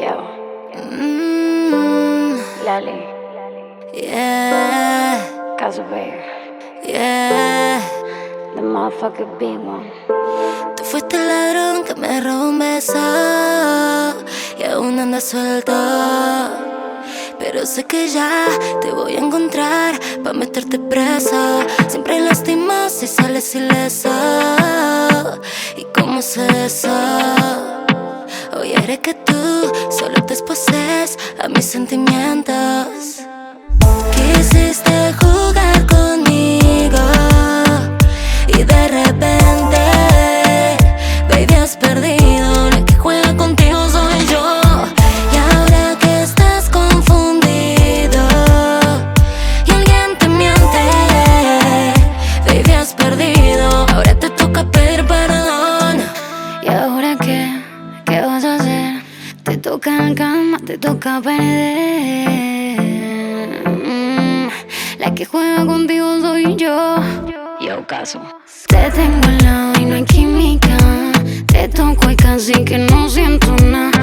Yo. Mm. Lali. Yeah. Caso. Yeah. The motherfucker big one. Tú fuiste el ladrón que me robó un beso y aún anda suelto. Pero sé que ya te voy a encontrar para meterte presa. Siempre lastimas y sales ileso. ¿Y cómo sé eso? Haré que tú solo te exposes a mis sentimientos. Toca te toca perder. Mm, La que juega contigo soy yo. Yo caso. Te tengo al lado y no hay química. Te toco y casi que no siento nada.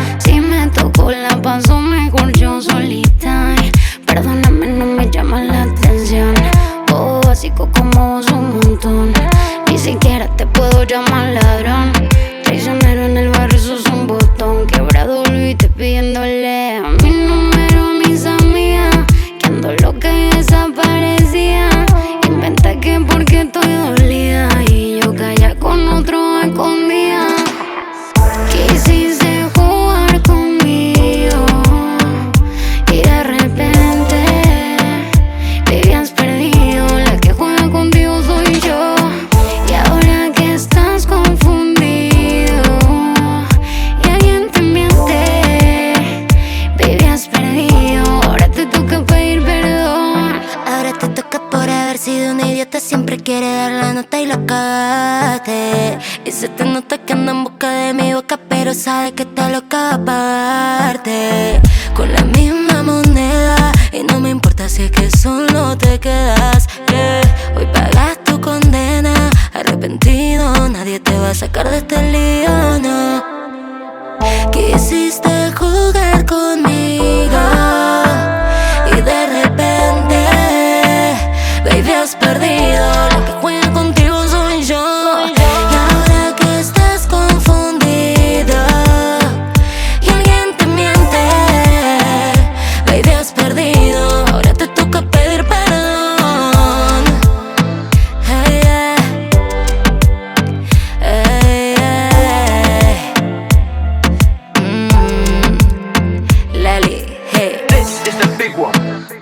Idiota. Siempre quiere dar la nota y la cagaste. Y se te nota que anda en busca de mi boca, pero sabe que está loca aparte. Con la misma moneda. Y no me importa si es que solo te quedas. yeah. Hoy pagas tu condena. Arrepentido, nadie te va a sacar de este lío, no. Quisiste jugar conmigo y de repente, baby, has perdido. Big one.